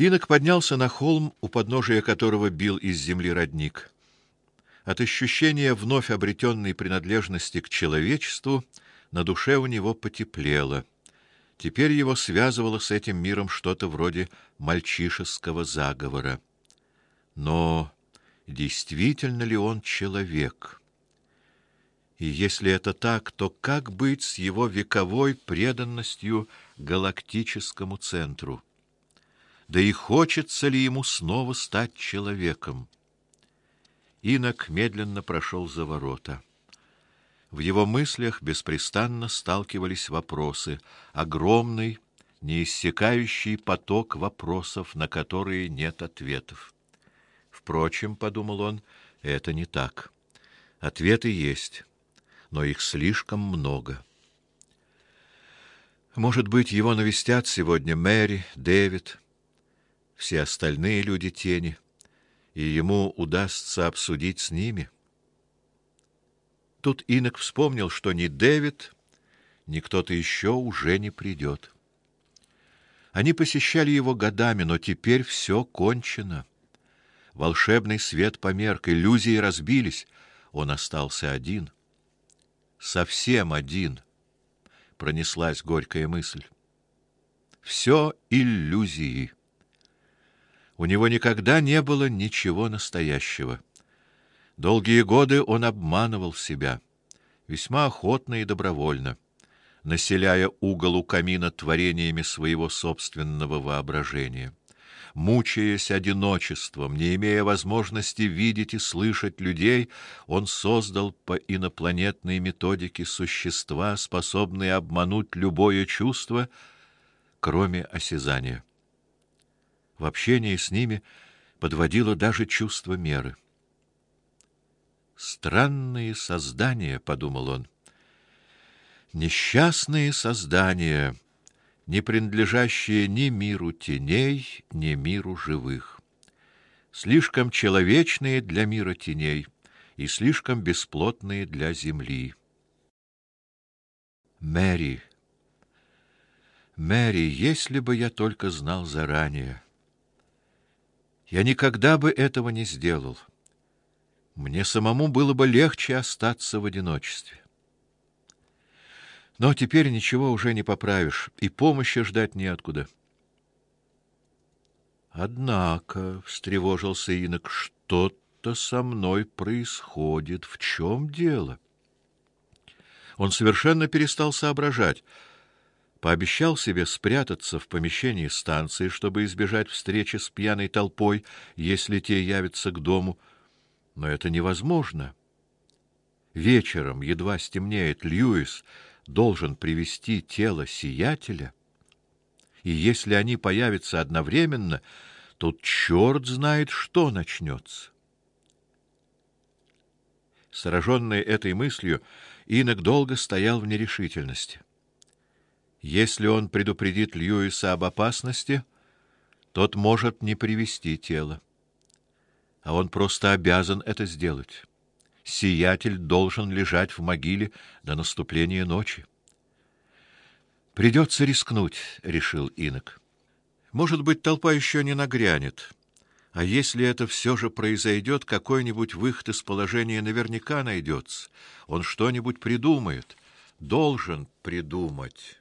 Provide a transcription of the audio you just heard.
Инок поднялся на холм, у подножия которого бил из земли родник. От ощущения вновь обретенной принадлежности к человечеству на душе у него потеплело. Теперь его связывало с этим миром что-то вроде мальчишеского заговора. Но действительно ли он человек? И если это так, то как быть с его вековой преданностью галактическому центру? Да и хочется ли ему снова стать человеком? Инок медленно прошел за ворота. В его мыслях беспрестанно сталкивались вопросы, огромный, неиссякающий поток вопросов, на которые нет ответов. Впрочем, подумал он, это не так. Ответы есть, но их слишком много. Может быть, его навестят сегодня Мэри, Дэвид, все остальные люди тени и ему удастся обсудить с ними. Тут Инок вспомнил, что ни Дэвид, ни кто-то еще уже не придет. Они посещали его годами, но теперь все кончено. Волшебный свет померк, иллюзии разбились, он остался один. Совсем один. Пронеслась горькая мысль. Все иллюзии. У него никогда не было ничего настоящего. Долгие годы он обманывал себя, весьма охотно и добровольно, населяя угол у камина творениями своего собственного воображения. Мучаясь одиночеством, не имея возможности видеть и слышать людей, он создал по инопланетной методике существа, способные обмануть любое чувство, кроме осязания. В общении с ними подводило даже чувство меры. Странные создания, подумал он. Несчастные создания, не принадлежащие ни миру теней, ни миру живых. Слишком человечные для мира теней и слишком бесплотные для земли. Мэри, Мэри, если бы я только знал заранее. Я никогда бы этого не сделал. Мне самому было бы легче остаться в одиночестве. Но теперь ничего уже не поправишь, и помощи ждать неоткуда. Однако, встревожился Инок, что-то со мной происходит. В чем дело? Он совершенно перестал соображать пообещал себе спрятаться в помещении станции, чтобы избежать встречи с пьяной толпой, если те явятся к дому. Но это невозможно. Вечером, едва стемнеет, Льюис должен привести тело сиятеля, и если они появятся одновременно, тут черт знает, что начнется. Сраженный этой мыслью, Инок долго стоял в нерешительности. Если он предупредит Льюиса об опасности, тот может не привести тело. А он просто обязан это сделать. Сиятель должен лежать в могиле до наступления ночи. Придется рискнуть, решил Инок. Может быть, толпа еще не нагрянет. А если это все же произойдет, какой-нибудь выход из положения наверняка найдется. Он что-нибудь придумает, должен придумать.